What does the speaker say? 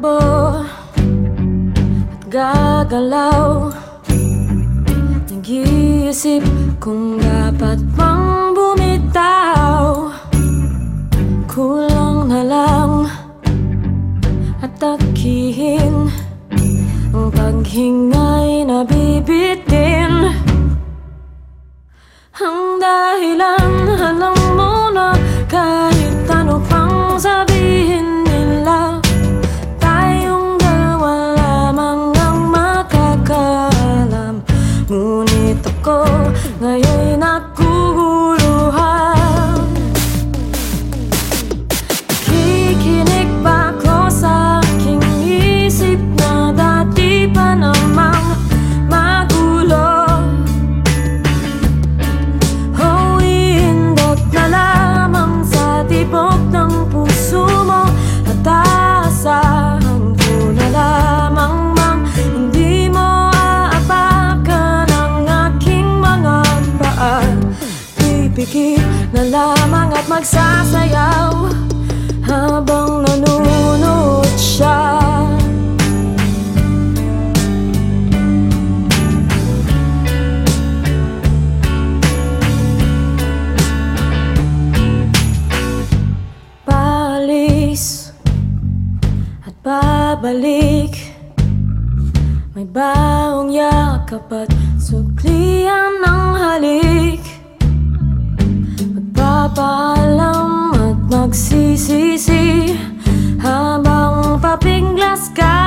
Tumatakbo at gagalaw. Nag-iisip kung dapat bang bumitaw. Kulang na lang at takihin Ang paghinga'y nabibitin magsasayaw habang nanonood siya. Paalis at babalik. May baong yakap at suklian ng halik Habang papinglas